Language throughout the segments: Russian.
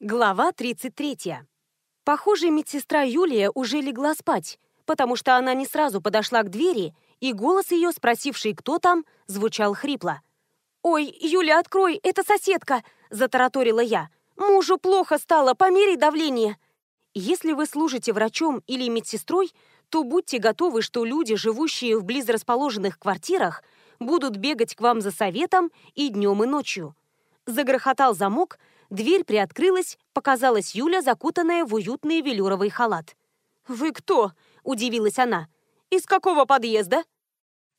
Глава 33. Похоже, медсестра Юлия уже легла спать, потому что она не сразу подошла к двери, и голос ее, спросивший, кто там, звучал хрипло. «Ой, Юля, открой, это соседка!» – затараторила я. «Мужу плохо стало, померяй давление!» Если вы служите врачом или медсестрой, то будьте готовы, что люди, живущие в близрасположенных квартирах, будут бегать к вам за советом и днем, и ночью. Загрохотал замок, дверь приоткрылась, показалась Юля, закутанная в уютный велюровый халат. «Вы кто?» – удивилась она. «Из какого подъезда?»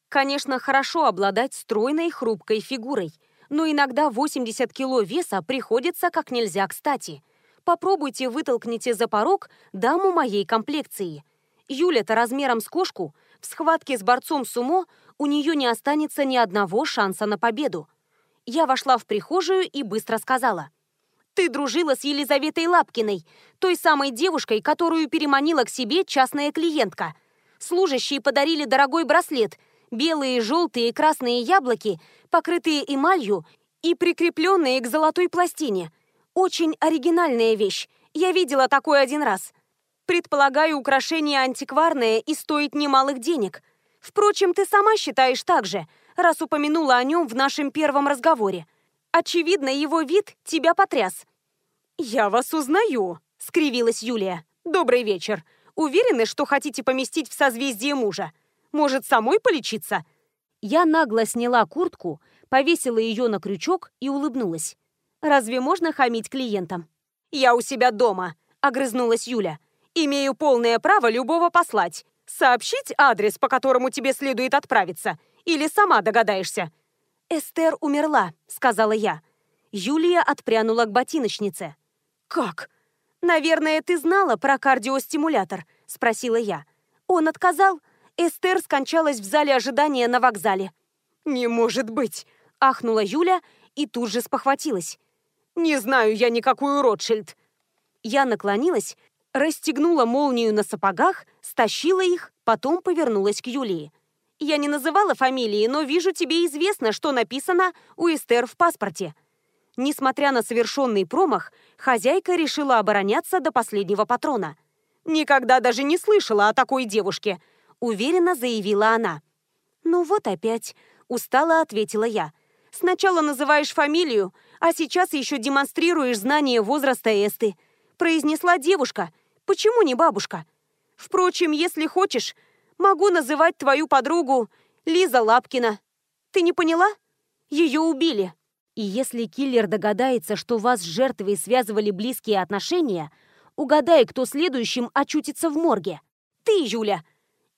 Конечно, хорошо обладать стройной, хрупкой фигурой, но иногда 80 кило веса приходится как нельзя кстати. Попробуйте вытолкните за порог даму моей комплекции. Юля-то размером с кошку, в схватке с борцом сумо у нее не останется ни одного шанса на победу. Я вошла в прихожую и быстро сказала. «Ты дружила с Елизаветой Лапкиной, той самой девушкой, которую переманила к себе частная клиентка. Служащие подарили дорогой браслет, белые, желтые и красные яблоки, покрытые эмалью и прикрепленные к золотой пластине. Очень оригинальная вещь. Я видела такое один раз. Предполагаю, украшение антикварное и стоит немалых денег. Впрочем, ты сама считаешь так же – раз упомянула о нем в нашем первом разговоре. Очевидно, его вид тебя потряс». «Я вас узнаю», — скривилась Юлия. «Добрый вечер. Уверены, что хотите поместить в созвездие мужа? Может, самой полечиться?» Я нагло сняла куртку, повесила ее на крючок и улыбнулась. «Разве можно хамить клиентам?» «Я у себя дома», — огрызнулась Юля. «Имею полное право любого послать. Сообщить адрес, по которому тебе следует отправиться, или сама догадаешься?» «Эстер умерла», — сказала я. Юлия отпрянула к ботиночнице. «Как?» «Наверное, ты знала про кардиостимулятор?» — спросила я. Он отказал. Эстер скончалась в зале ожидания на вокзале. «Не может быть!» — ахнула Юля и тут же спохватилась. «Не знаю я никакую Ротшильд!» Я наклонилась, расстегнула молнию на сапогах, стащила их, потом повернулась к Юлии. Я не называла фамилии, но вижу, тебе известно, что написано у Эстер в паспорте. Несмотря на совершенный промах, хозяйка решила обороняться до последнего патрона. «Никогда даже не слышала о такой девушке», — уверенно заявила она. «Ну вот опять», — устало ответила я. «Сначала называешь фамилию, а сейчас еще демонстрируешь знание возраста Эсты», — произнесла девушка. «Почему не бабушка? Впрочем, если хочешь, Могу называть твою подругу Лиза Лапкина. Ты не поняла? Ее убили. И если киллер догадается, что вас с жертвой связывали близкие отношения, угадай, кто следующим очутится в морге. Ты, Юля.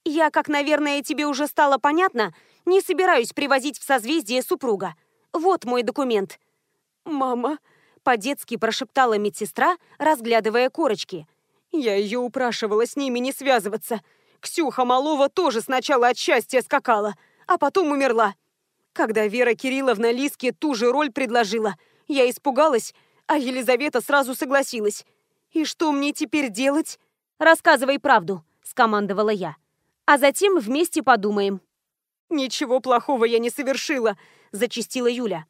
Я, как, наверное, тебе уже стало понятно, не собираюсь привозить в созвездие супруга. Вот мой документ. «Мама», — по-детски прошептала медсестра, разглядывая корочки. «Я ее упрашивала с ними не связываться. Ксюха Малова тоже сначала от счастья скакала, а потом умерла. Когда Вера Кирилловна Лиске ту же роль предложила, я испугалась, а Елизавета сразу согласилась. «И что мне теперь делать?» «Рассказывай правду», — скомандовала я. «А затем вместе подумаем». «Ничего плохого я не совершила», — зачастила Юля.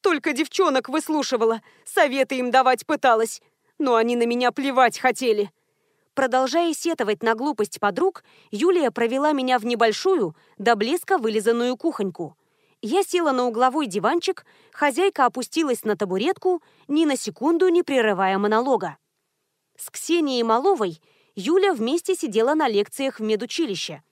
«Только девчонок выслушивала, советы им давать пыталась. Но они на меня плевать хотели». Продолжая сетовать на глупость подруг, Юлия провела меня в небольшую, до блеска вылизанную кухоньку. Я села на угловой диванчик, хозяйка опустилась на табуретку, ни на секунду не прерывая монолога. С Ксенией Маловой Юля вместе сидела на лекциях в медучилище.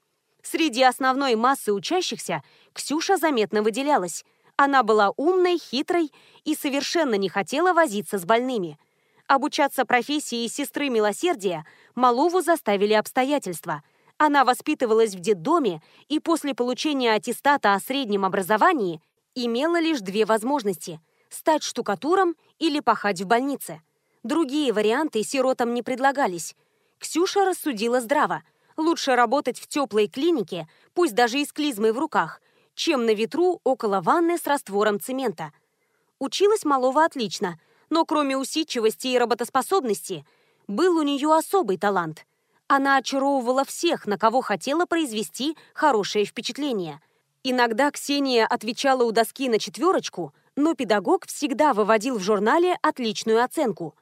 Среди основной массы учащихся Ксюша заметно выделялась. Она была умной, хитрой и совершенно не хотела возиться с больными – Обучаться профессии сестры милосердия Малову заставили обстоятельства. Она воспитывалась в детдоме и после получения аттестата о среднем образовании имела лишь две возможности – стать штукатуром или пахать в больнице. Другие варианты сиротам не предлагались. Ксюша рассудила здраво. Лучше работать в теплой клинике, пусть даже и с клизмой в руках, чем на ветру около ванны с раствором цемента. Училась Малова отлично – но кроме усидчивости и работоспособности, был у нее особый талант. Она очаровывала всех, на кого хотела произвести хорошее впечатление. Иногда Ксения отвечала у доски на четверочку, но педагог всегда выводил в журнале отличную оценку.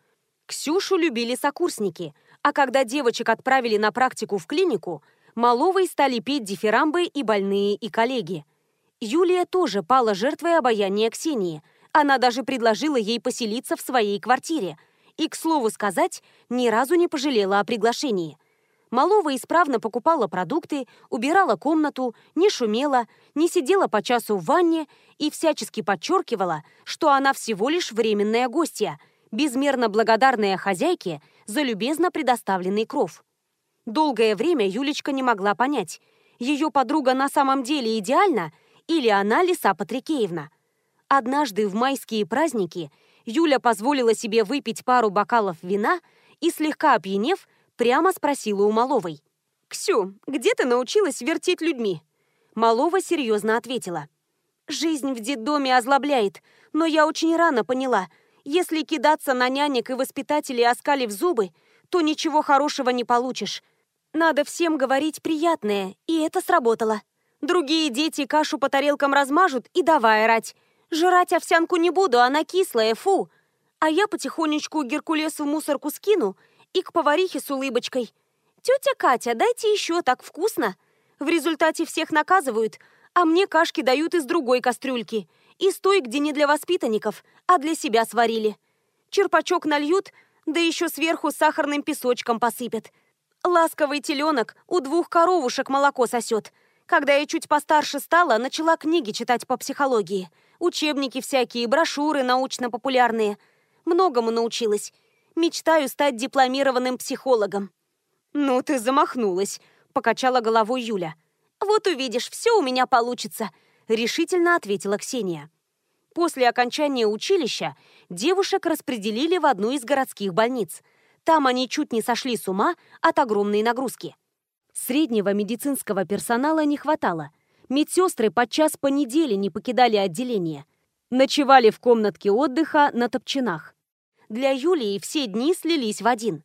Ксюшу любили сокурсники, а когда девочек отправили на практику в клинику, Маловой стали петь дифирамбы и больные, и коллеги. Юлия тоже пала жертвой обаяния Ксении. Она даже предложила ей поселиться в своей квартире. И, к слову сказать, ни разу не пожалела о приглашении. Малова исправно покупала продукты, убирала комнату, не шумела, не сидела по часу в ванне и всячески подчеркивала, что она всего лишь временная гостья – безмерно благодарная хозяйке за любезно предоставленный кров. Долгое время Юлечка не могла понять, ее подруга на самом деле идеальна или она Лиса Патрикеевна. Однажды в майские праздники Юля позволила себе выпить пару бокалов вина и, слегка опьянев, прямо спросила у Маловой. «Ксю, где ты научилась вертеть людьми?» Малова серьезно ответила. «Жизнь в детдоме озлобляет, но я очень рано поняла – если кидаться на нянек и воспитателей, оскалив зубы, то ничего хорошего не получишь. Надо всем говорить приятное, и это сработало. Другие дети кашу по тарелкам размажут и давай орать. Жрать овсянку не буду, она кислая, фу. А я потихонечку Геркулесу мусорку скину и к поварихе с улыбочкой. «Тетя Катя, дайте еще, так вкусно!» В результате всех наказывают, а мне кашки дают из другой кастрюльки – из той, где не для воспитанников, а для себя сварили. Черпачок нальют, да еще сверху сахарным песочком посыпят. Ласковый теленок у двух коровушек молоко сосет. Когда я чуть постарше стала, начала книги читать по психологии. Учебники всякие, брошюры научно-популярные. Многому научилась. Мечтаю стать дипломированным психологом. «Ну ты замахнулась», — покачала головой Юля. «Вот увидишь, все у меня получится», решительно ответила Ксения. После окончания училища девушек распределили в одну из городских больниц. Там они чуть не сошли с ума от огромной нагрузки. Среднего медицинского персонала не хватало. Медсестры подчас по неделе не покидали отделение. Ночевали в комнатке отдыха на топчинах. Для Юлии все дни слились в один.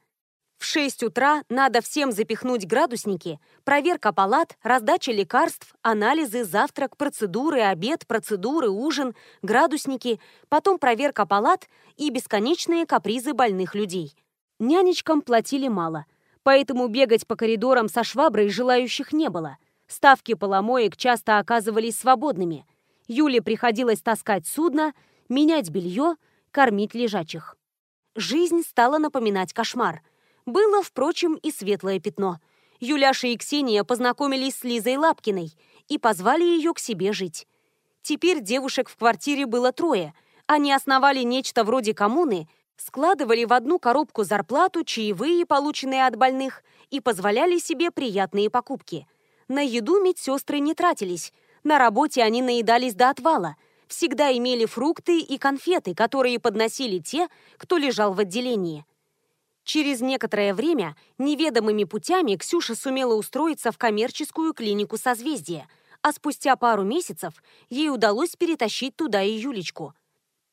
В 6 утра надо всем запихнуть градусники, проверка палат, раздача лекарств, анализы, завтрак, процедуры, обед, процедуры, ужин, градусники, потом проверка палат и бесконечные капризы больных людей. Нянечкам платили мало, поэтому бегать по коридорам со шваброй желающих не было. Ставки поломоек часто оказывались свободными. Юле приходилось таскать судно, менять белье, кормить лежачих. Жизнь стала напоминать кошмар – было, впрочем, и светлое пятно. Юляша и Ксения познакомились с Лизой Лапкиной и позвали ее к себе жить. Теперь девушек в квартире было трое. Они основали нечто вроде коммуны, складывали в одну коробку зарплату, чаевые, полученные от больных, и позволяли себе приятные покупки. На еду медсестры не тратились, на работе они наедались до отвала, всегда имели фрукты и конфеты, которые подносили те, кто лежал в отделении. Через некоторое время неведомыми путями Ксюша сумела устроиться в коммерческую клинику созвездия, а спустя пару месяцев ей удалось перетащить туда и Юлечку.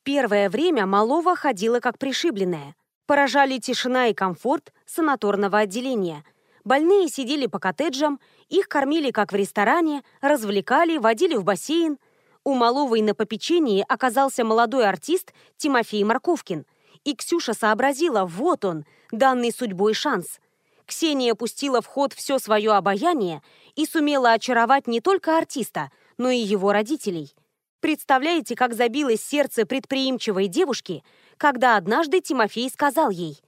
Первое время Малова ходила как пришибленная. Поражали тишина и комфорт санаторного отделения. Больные сидели по коттеджам, их кормили как в ресторане, развлекали, водили в бассейн. У Маловой на попечении оказался молодой артист Тимофей Марковкин – и Ксюша сообразила, вот он, данный судьбой шанс. Ксения пустила в ход все свое обаяние и сумела очаровать не только артиста, но и его родителей. Представляете, как забилось сердце предприимчивой девушки, когда однажды Тимофей сказал ей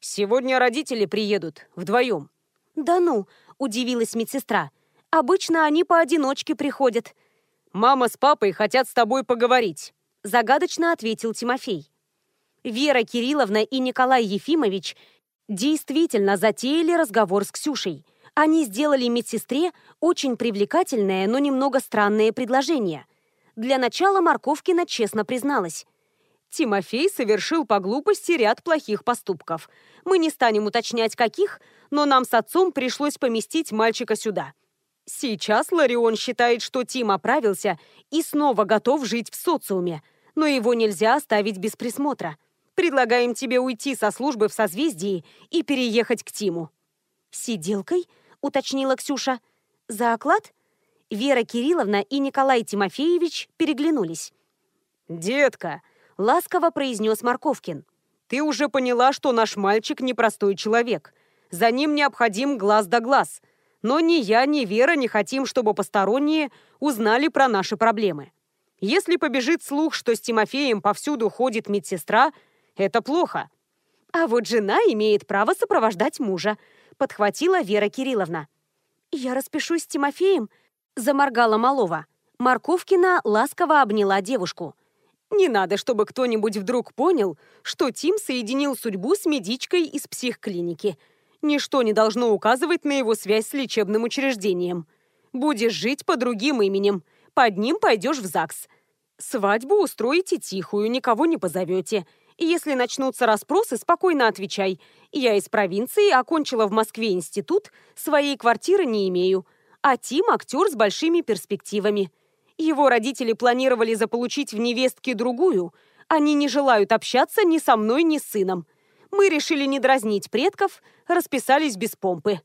«Сегодня родители приедут, вдвоем». «Да ну», – удивилась медсестра, – «обычно они поодиночке приходят». «Мама с папой хотят с тобой поговорить», – загадочно ответил Тимофей. Вера Кирилловна и Николай Ефимович действительно затеяли разговор с Ксюшей. Они сделали медсестре очень привлекательное, но немного странное предложение. Для начала Марковкина честно призналась. Тимофей совершил по глупости ряд плохих поступков. Мы не станем уточнять, каких, но нам с отцом пришлось поместить мальчика сюда. Сейчас Ларион считает, что Тим оправился и снова готов жить в социуме, но его нельзя оставить без присмотра. Предлагаем тебе уйти со службы в созвездии и переехать к Тиму». «Сиделкой?» — уточнила Ксюша. «За оклад?» Вера Кирилловна и Николай Тимофеевич переглянулись. «Детка!» — ласково произнес Марковкин. Ты уже поняла, что наш мальчик непростой человек. За ним необходим глаз да глаз. Но ни я, ни Вера не хотим, чтобы посторонние узнали про наши проблемы. Если побежит слух, что с Тимофеем повсюду ходит медсестра, это плохо. А вот жена имеет право сопровождать мужа, подхватила Вера Кирилловна. Я распишусь с Тимофеем, заморгала Малова. Марковкина ласково обняла девушку. Не надо, чтобы кто-нибудь вдруг понял, что Тим соединил судьбу с медичкой из психклиники. Ничто не должно указывать на его связь с лечебным учреждением. Будешь жить по другим именем. Под ним пойдешь в ЗАГС. Свадьбу устроите тихую, никого не позовете. Если начнутся расспросы, спокойно отвечай. Я из провинции, окончила в Москве институт, своей квартиры не имею. А Тим – актер с большими перспективами. Его родители планировали заполучить в невестке другую. Они не желают общаться ни со мной, ни с сыном. Мы решили не дразнить предков, расписались без помпы.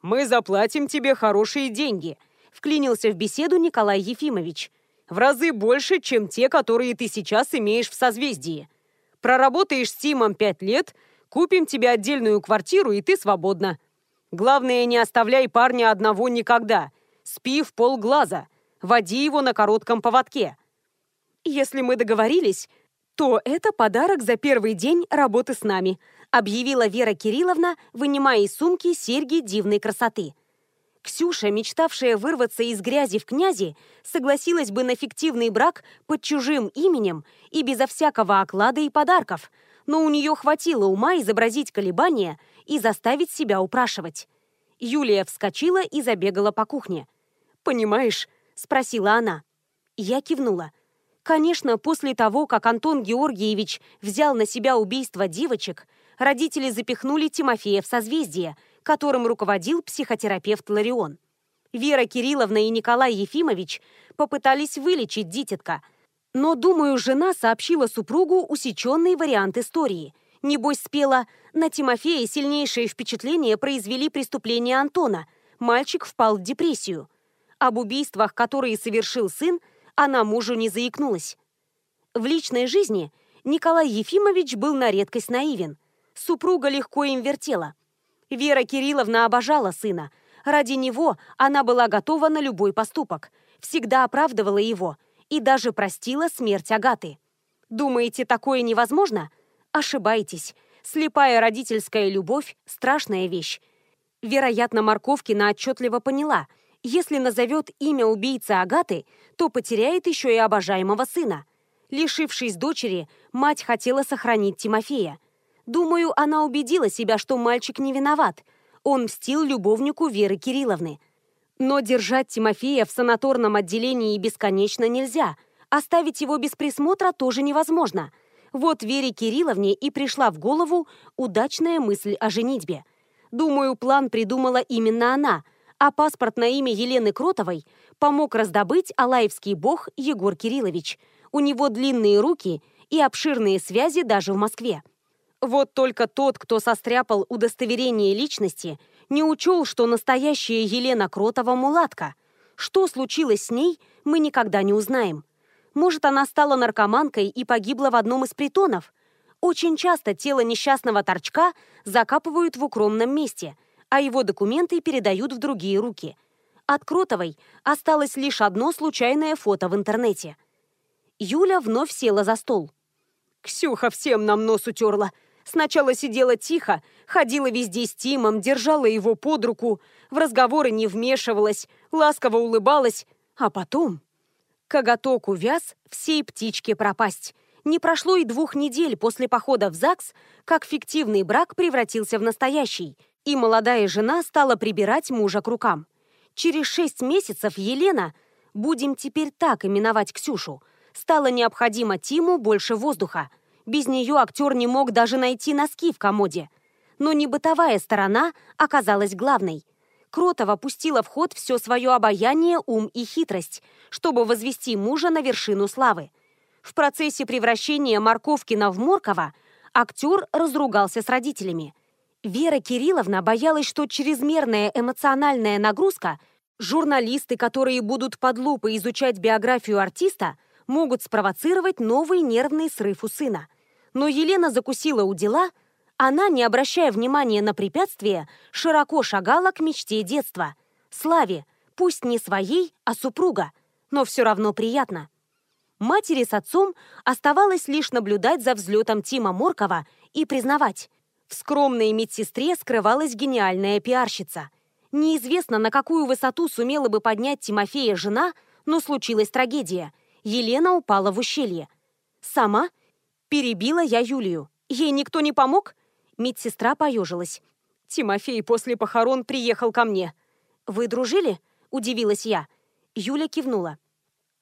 «Мы заплатим тебе хорошие деньги», — вклинился в беседу Николай Ефимович. «В разы больше, чем те, которые ты сейчас имеешь в созвездии. Проработаешь с Тимом пять лет, купим тебе отдельную квартиру, и ты свободна. Главное, не оставляй парня одного никогда. Спи в полглаза. Води его на коротком поводке. Если мы договорились, то это подарок за первый день работы с нами, объявила Вера Кирилловна, вынимая из сумки серьги дивной красоты. Ксюша, мечтавшая вырваться из грязи в князи, согласилась бы на фиктивный брак под чужим именем и безо всякого оклада и подарков, но у нее хватило ума изобразить колебания и заставить себя упрашивать. Юлия вскочила и забегала по кухне. «Понимаешь, – спросила она. Я кивнула. Конечно, после того, как Антон Георгиевич взял на себя убийство девочек, родители запихнули Тимофея в созвездие, которым руководил психотерапевт Ларион. Вера Кирилловна и Николай Ефимович попытались вылечить дитятка, но, думаю, жена сообщила супругу усеченный вариант истории. Небось спела «На Тимофея сильнейшее впечатление произвели преступления Антона. Мальчик впал в депрессию». Об убийствах, которые совершил сын, она мужу не заикнулась. В личной жизни Николай Ефимович был на редкость наивен. Супруга легко им вертела. Вера Кирилловна обожала сына. Ради него она была готова на любой поступок, всегда оправдывала его и даже простила смерть Агаты. Думаете, такое невозможно? Ошибаетесь. Слепая родительская любовь – страшная вещь. Вероятно, Морковкина отчетливо поняла – если назовет имя убийцы Агаты, то потеряет еще и обожаемого сына. Лишившись дочери, мать хотела сохранить Тимофея. Думаю, она убедила себя, что мальчик не виноват. Он мстил любовнику Веры Кирилловны. Но держать Тимофея в санаторном отделении бесконечно нельзя. Оставить его без присмотра тоже невозможно. Вот Вере Кирилловне и пришла в голову удачная мысль о женитьбе. Думаю, план придумала именно она – а паспорт на имя Елены Кротовой помог раздобыть алаевский бог Егор Кириллович. У него длинные руки и обширные связи даже в Москве. Вот только тот, кто состряпал удостоверение личности, не учел, что настоящая Елена Кротова мулатка. Что случилось с ней, мы никогда не узнаем. Может, она стала наркоманкой и погибла в одном из притонов. Очень часто тело несчастного торчка закапывают в укромном месте – а его документы передают в другие руки. От Кротовой осталось лишь одно случайное фото в интернете. Юля вновь села за стол. «Ксюха всем нам нос утерла. Сначала сидела тихо, ходила везде с Тимом, держала его под руку, в разговоры не вмешивалась, ласково улыбалась, а потом... Коготок увяз, всей птичке пропасть. Не прошло и двух недель после похода в ЗАГС, как фиктивный брак превратился в настоящий – и молодая жена стала прибирать мужа к рукам. Через шесть месяцев Елена, будем теперь так именовать Ксюшу, стало необходимо Тиму больше воздуха. Без нее актер не мог даже найти носки в комоде. Но не бытовая сторона оказалась главной. Кротова пустила в ход все свое обаяние, ум и хитрость, чтобы возвести мужа на вершину славы. В процессе превращения Марковкина в Моркова актер разругался с родителями – Вера Кирилловна боялась, что чрезмерная эмоциональная нагрузка, журналисты, которые будут под лупой изучать биографию артиста, могут спровоцировать новый нервный срыв у сына. Но Елена закусила у дела, она, не обращая внимания на препятствия, широко шагала к мечте детства. Славе, пусть не своей, а супруга, но все равно приятно. Матери с отцом оставалось лишь наблюдать за взлетом Тима Моркова и признавать, в скромной медсестре скрывалась гениальная пиарщица. Неизвестно, на какую высоту сумела бы поднять Тимофея жена, но случилась трагедия. Елена упала в ущелье. Сама? Перебила я Юлию. Ей никто не помог? Медсестра поежилась. Тимофей после похорон приехал ко мне. «Вы дружили?» – удивилась я. Юля кивнула.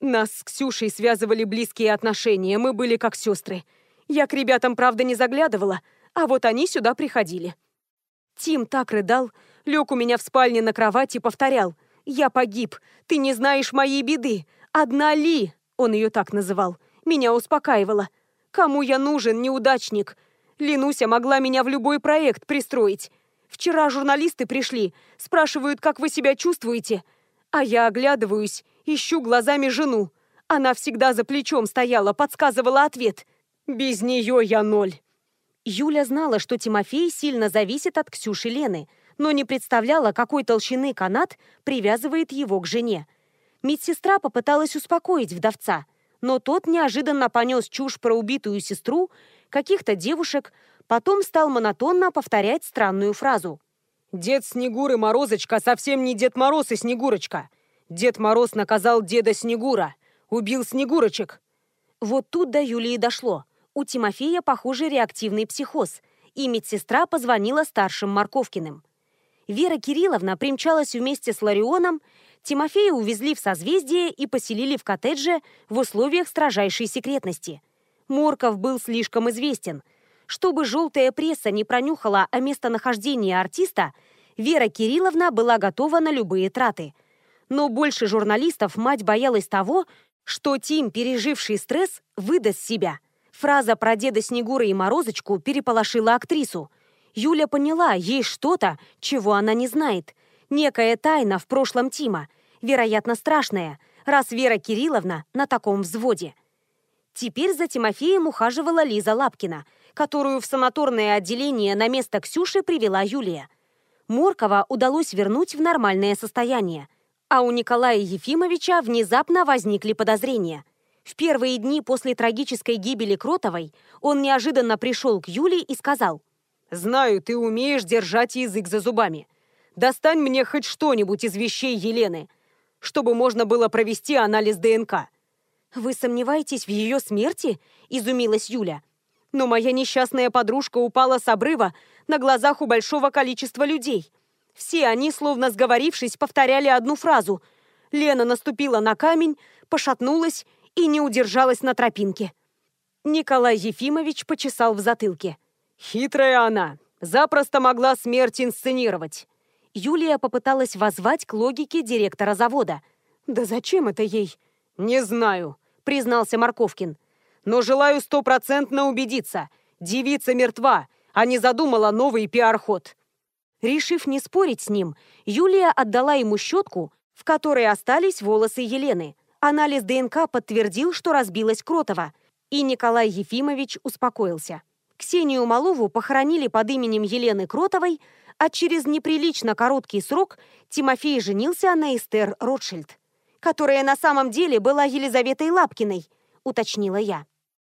«Нас с Ксюшей связывали близкие отношения, мы были как сестры. Я к ребятам, правда, не заглядывала, а вот они сюда приходили». Тим так рыдал, лег у меня в спальне на кровати и повторял. «Я погиб, ты не знаешь моей беды. Одна Ли, он ее так называл, меня успокаивала. Кому я нужен, неудачник? Ленуся могла меня в любой проект пристроить. Вчера журналисты пришли, спрашивают, как вы себя чувствуете. А я оглядываюсь, ищу глазами жену. Она всегда за плечом стояла, подсказывала ответ. Без нее я ноль. Юля знала, что Тимофей сильно зависит от Ксюши Лены, но не представляла, какой толщины канат привязывает его к жене. Медсестра попыталась успокоить вдовца, но тот неожиданно понес чушь про убитую сестру, каких-то девушек, потом стал монотонно повторять странную фразу. «Дед Снегур и Морозочка совсем не Дед Мороз и Снегурочка. Дед Мороз наказал деда Снегура, убил Снегурочек». Вот тут до Юлии дошло. У Тимофея, похоже, реактивный психоз, и медсестра позвонила старшим Марковкиным. Вера Кирилловна примчалась вместе с Ларионом, Тимофея увезли в созвездие и поселили в коттедже в условиях строжайшей секретности. Морков был слишком известен. Чтобы желтая пресса не пронюхала о местонахождении артиста, Вера Кирилловна была готова на любые траты. Но больше журналистов мать боялась того, что Тим, переживший стресс, выдаст себя – Фраза про деда Снегура и Морозочку переполошила актрису. Юля поняла, есть что-то, чего она не знает. Некая тайна в прошлом Тима, вероятно, страшная, раз Вера Кирилловна на таком взводе. Теперь за Тимофеем ухаживала Лиза Лапкина, которую в санаторное отделение на место Ксюши привела Юлия. Моркова удалось вернуть в нормальное состояние, а у Николая Ефимовича внезапно возникли подозрения – в первые дни после трагической гибели Кротовой он неожиданно пришел к Юле и сказал. «Знаю, ты умеешь держать язык за зубами. Достань мне хоть что-нибудь из вещей Елены, чтобы можно было провести анализ ДНК». «Вы сомневаетесь в ее смерти?» – изумилась Юля. «Но моя несчастная подружка упала с обрыва на глазах у большого количества людей. Все они, словно сговорившись, повторяли одну фразу. Лена наступила на камень, пошатнулась и не удержалась на тропинке. Николай Ефимович почесал в затылке. «Хитрая она. Запросто могла смерть инсценировать». Юлия попыталась воззвать к логике директора завода. «Да зачем это ей?» «Не знаю», — признался Марковкин. «Но желаю стопроцентно убедиться. Девица мертва, а не задумала новый пиар-ход». Решив не спорить с ним, Юлия отдала ему щетку, в которой остались волосы Елены, Анализ ДНК подтвердил, что разбилась Кротова, и Николай Ефимович успокоился. Ксению Малову похоронили под именем Елены Кротовой, а через неприлично короткий срок Тимофей женился на Эстер Ротшильд, которая на самом деле была Елизаветой Лапкиной, уточнила я.